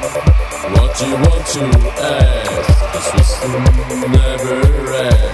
what you want to ask. This was never asked.